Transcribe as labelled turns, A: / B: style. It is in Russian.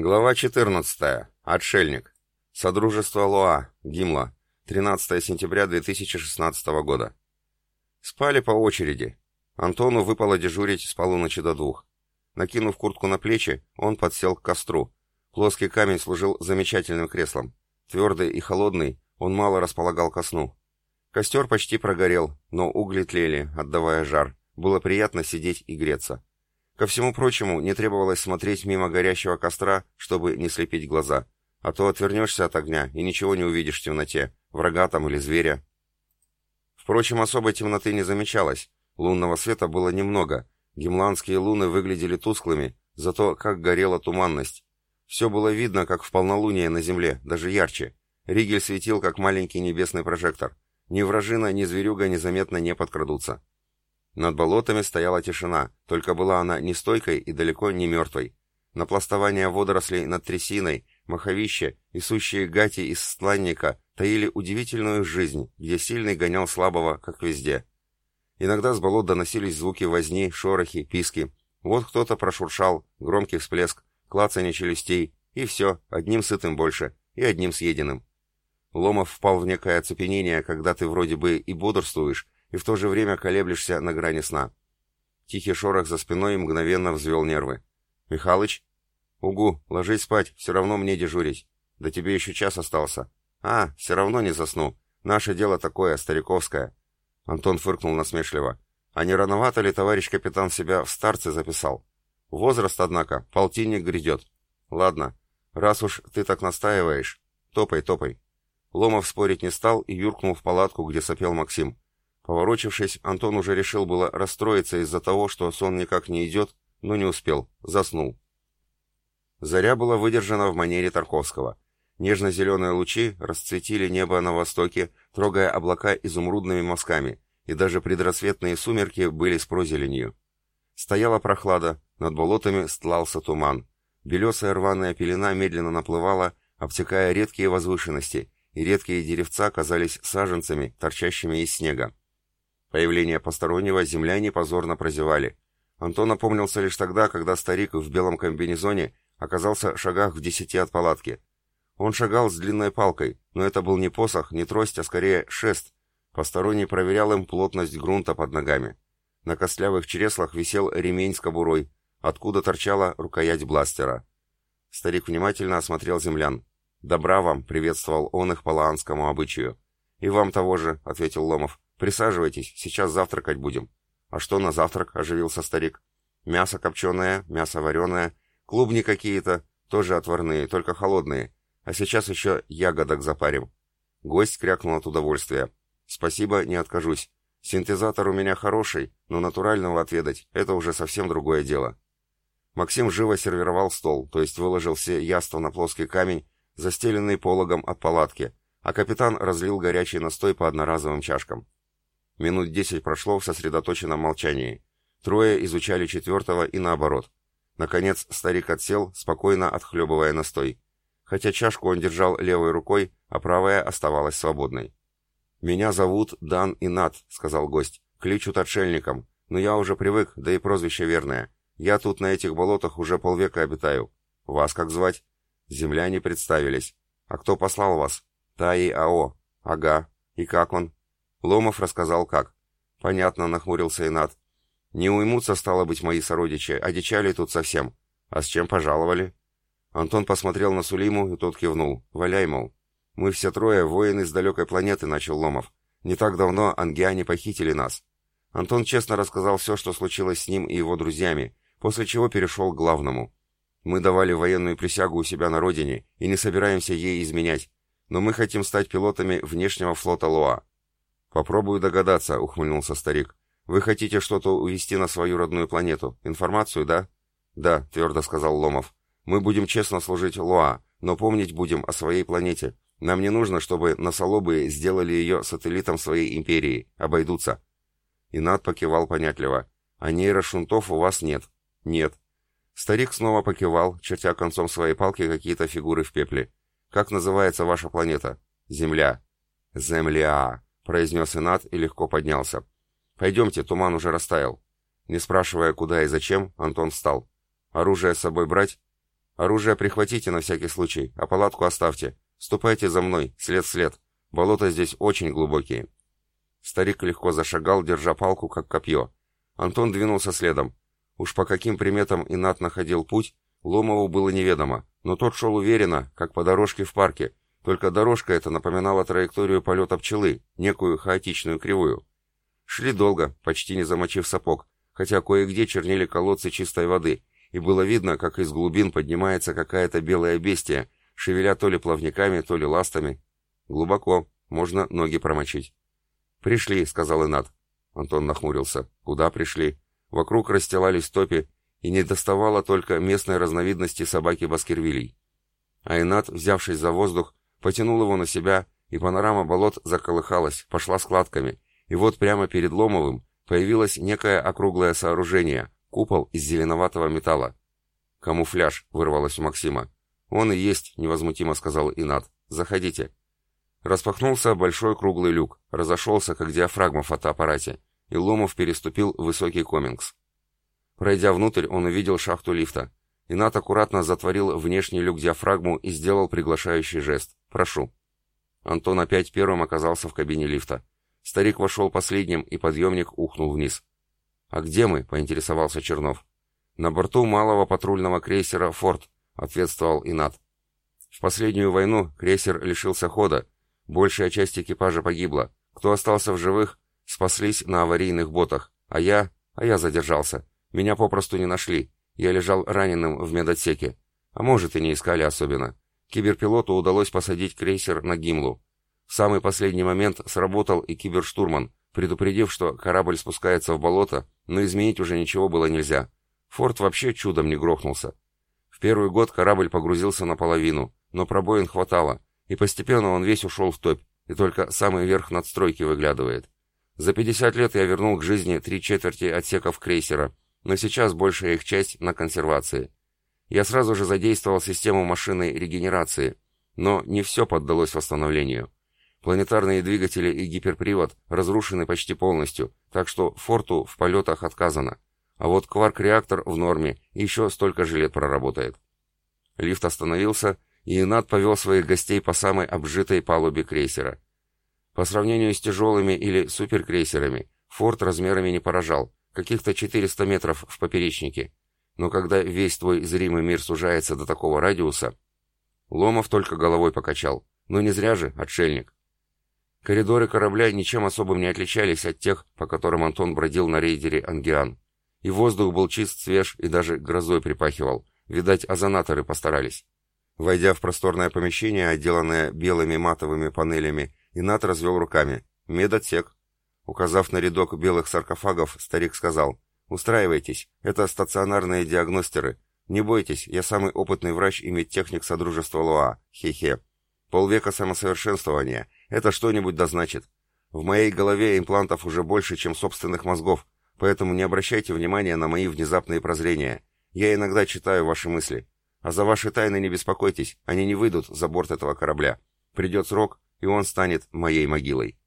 A: Глава 14. Отшельник. Содружество Лоа. Гимла. 13 сентября 2016 года. Спали по очереди. Антону выпало дежурить с полуночи до двух. Накинув куртку на плечи, он подсел к костру. Плоский камень служил замечательным креслом. Твердый и холодный, он мало располагал ко сну. Костер почти прогорел, но угли тлели, отдавая жар. Было приятно сидеть и греться. Ко всему прочему, не требовалось смотреть мимо горящего костра, чтобы не слепить глаза, а то отвернешься от огня и ничего не увидишь в темноте, врага там или зверя. Впрочем, особой темноты не замечалось, лунного света было немного, гимландские луны выглядели тусклыми, зато как горела туманность. Все было видно, как в полнолуние на земле, даже ярче. Ригель светил, как маленький небесный прожектор. Ни вражина, ни зверюга незаметно не подкрадутся. Над болотами стояла тишина, только была она не стойкой и далеко не мертвой. Напластование водорослей над трясиной, маховище и сущие гати из стланника таили удивительную жизнь, где сильный гонял слабого, как везде. Иногда с болот доносились звуки возни, шорохи, писки. Вот кто-то прошуршал, громкий всплеск, клацанье челюстей, и все, одним сытым больше, и одним съеденным. Ломов впал в некое оцепенение, когда ты вроде бы и бодрствуешь, и в то же время колеблешься на грани сна. Тихий шорох за спиной мгновенно взвел нервы. «Михалыч?» «Угу, ложись спать, все равно мне дежурить. Да тебе еще час остался». «А, все равно не засну. Наше дело такое, стариковское». Антон фыркнул насмешливо. «А не рановато ли товарищ капитан себя в старце записал? Возраст, однако, полтинник грядет. Ладно, раз уж ты так настаиваешь, топай, топай». Ломов спорить не стал и юркнул в палатку, где сопел Максим. Поворочившись, Антон уже решил было расстроиться из-за того, что сон никак не идет, но не успел, заснул. Заря была выдержана в манере Тарковского. Нежно-зеленые лучи расцветили небо на востоке, трогая облака изумрудными мазками, и даже предрассветные сумерки были с прозеленью. Стояла прохлада, над болотами стлался туман. Белесая рваная пелена медленно наплывала, обтекая редкие возвышенности, и редкие деревца казались саженцами, торчащими из снега. Появление постороннего земляне позорно прозевали. Антон опомнился лишь тогда, когда старик в белом комбинезоне оказался в шагах в десяти от палатки. Он шагал с длинной палкой, но это был не посох, не трость, а скорее шест. Посторонний проверял им плотность грунта под ногами. На костлявых чреслах висел ремень с кобурой, откуда торчала рукоять бластера. Старик внимательно осмотрел землян. «Добра вам!» — приветствовал он их по лаанскому обычаю. «И вам того же!» — ответил Ломов. «Присаживайтесь, сейчас завтракать будем». «А что на завтрак?» — оживился старик. «Мясо копченое, мясо вареное, клубни какие-то, тоже отварные, только холодные. А сейчас еще ягодок запарим». Гость крякнул от удовольствия. «Спасибо, не откажусь. Синтезатор у меня хороший, но натурального отведать — это уже совсем другое дело». Максим живо сервировал стол, то есть выложил все яства на плоский камень, застеленный пологом от палатки, а капитан разлил горячий настой по одноразовым чашкам. Минут десять прошло в сосредоточенном молчании. Трое изучали четвертого и наоборот. Наконец старик отсел, спокойно отхлебывая настой. Хотя чашку он держал левой рукой, а правая оставалась свободной. «Меня зовут Дан Инат», — сказал гость. «Кличут отшельником. Но я уже привык, да и прозвище верное. Я тут на этих болотах уже полвека обитаю. Вас как звать?» Земляне представились. «А кто послал вас?» «Таи Ао». «Ага. И как он?» Ломов рассказал как. Понятно, нахмурился Инат. Не уймутся, стало быть, мои сородичи, одичали тут совсем. А с чем пожаловали? Антон посмотрел на Сулиму, и тот кивнул. Валяй, мол. Мы все трое воины с далекой планеты, начал Ломов. Не так давно ангиане похитили нас. Антон честно рассказал все, что случилось с ним и его друзьями, после чего перешел к главному. Мы давали военную присягу у себя на родине и не собираемся ей изменять, но мы хотим стать пилотами внешнего флота Лоа. «Попробую догадаться», — ухмыльнулся старик. «Вы хотите что-то увезти на свою родную планету? Информацию, да?» «Да», — твердо сказал Ломов. «Мы будем честно служить Луа, но помнить будем о своей планете. Нам не нужно, чтобы носолобы сделали ее сателлитом своей империи. Обойдутся». Инат покивал понятливо. «А нейрошунтов у вас нет?» «Нет». Старик снова покивал, чертя концом своей палки какие-то фигуры в пепле. «Как называется ваша планета?» «Земля». «Земля», произнес Инат и легко поднялся. «Пойдемте, туман уже растаял». Не спрашивая, куда и зачем, Антон встал. «Оружие с собой брать?» Оружие прихватите на всякий случай, а палатку оставьте. Ступайте за мной, след след. Болота здесь очень глубокие». Старик легко зашагал, держа палку, как копье. Антон двинулся следом. Уж по каким приметам Инат находил путь, Ломову было неведомо, но тот шел уверенно, как по дорожке в парке, только дорожка эта напоминала траекторию полета пчелы, некую хаотичную кривую. Шли долго, почти не замочив сапог, хотя кое-где чернели колодцы чистой воды, и было видно, как из глубин поднимается какая-то белая бестия, шевеля то ли плавниками, то ли ластами. Глубоко, можно ноги промочить. «Пришли», — сказал Инат. Антон нахмурился. «Куда пришли?» Вокруг расстилались топи, и не доставало только местной разновидности собаки Баскервилей. Айнат, взявшись за воздух, потянул его на себя, и панорама болот заколыхалась, пошла складками, и вот прямо перед Ломовым появилось некое округлое сооружение, купол из зеленоватого металла. «Камуфляж», — вырвалось у Максима. «Он и есть», — невозмутимо сказал Инат. «Заходите». Распахнулся большой круглый люк, разошелся, как диафрагма в фотоаппарате, и Ломов переступил высокий комингс. Пройдя внутрь, он увидел шахту лифта. Инат аккуратно затворил внешний люк диафрагму и сделал приглашающий жест. «Прошу». Антон опять первым оказался в кабине лифта. Старик вошел последним, и подъемник ухнул вниз. «А где мы?» — поинтересовался Чернов. «На борту малого патрульного крейсера «Форд», — ответствовал Инат. В последнюю войну крейсер лишился хода, большая часть экипажа погибла. Кто остался в живых, спаслись на аварийных ботах, а я... а я задержался. Меня попросту не нашли. Я лежал раненым в медотсеке. А может, и не искали особенно. Киберпилоту удалось посадить крейсер на Гимлу. В самый последний момент сработал и киберштурман, предупредив, что корабль спускается в болото, но изменить уже ничего было нельзя. Форт вообще чудом не грохнулся. В первый год корабль погрузился наполовину, но пробоин хватало, и постепенно он весь ушел в топь, и только самый верх надстройки выглядывает. За 50 лет я вернул к жизни три четверти отсеков крейсера, но сейчас большая их часть на консервации. Я сразу же задействовал систему машинной регенерации, но не все поддалось восстановлению. Планетарные двигатели и гиперпривод разрушены почти полностью, так что форту в полетах отказано. А вот кварк-реактор в норме еще столько же лет проработает. Лифт остановился, и Инат повел своих гостей по самой обжитой палубе крейсера. По сравнению с тяжелыми или суперкрейсерами, форт размерами не поражал, каких-то 400 метров в поперечнике. Но когда весь твой зримый мир сужается до такого радиуса... Ломов только головой покачал. Ну не зря же, отшельник. Коридоры корабля ничем особым не отличались от тех, по которым Антон бродил на рейдере «Ангиан». И воздух был чист, свеж и даже грозой припахивал. Видать, озонаторы постарались. Войдя в просторное помещение, отделанное белыми матовыми панелями, Инат развел руками. «Медотсек». Указав на рядок белых саркофагов, старик сказал, «Устраивайтесь, это стационарные диагностеры. Не бойтесь, я самый опытный врач и медтехник Содружества Луа. Хе-хе. Полвека самосовершенствования. Это что-нибудь да значит. В моей голове имплантов уже больше, чем собственных мозгов, поэтому не обращайте внимания на мои внезапные прозрения. Я иногда читаю ваши мысли. А за ваши тайны не беспокойтесь, они не выйдут за борт этого корабля. Придет срок, и он станет моей могилой.